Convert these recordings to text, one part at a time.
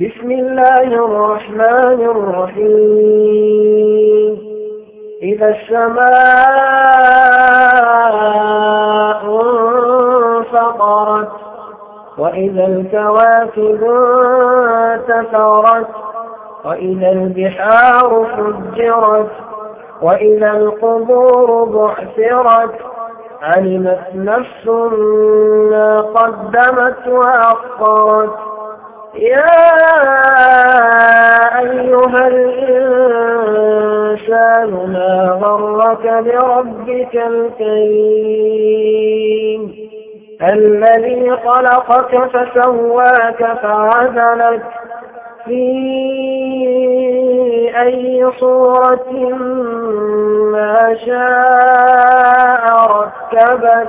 بسم الله الرحمن الرحيم. إذا السماء انفطرت وإذا الكواكب انتثرت وإذا البحار فجرت وإذا القبور بعثرت علمت نفس ما قدمت وأخطرت يا أيها الإنسان ما غرك بربك الكريم؟ الذي خلقك فسواك فعدلك في أي صورة ما شاء ركبك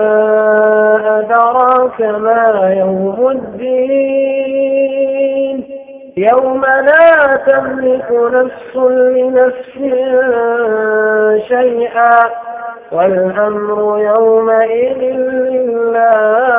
أدراك ما يوم الدين. يوم لا تملك نفس لنفس شيئا والأمر يومئذ لله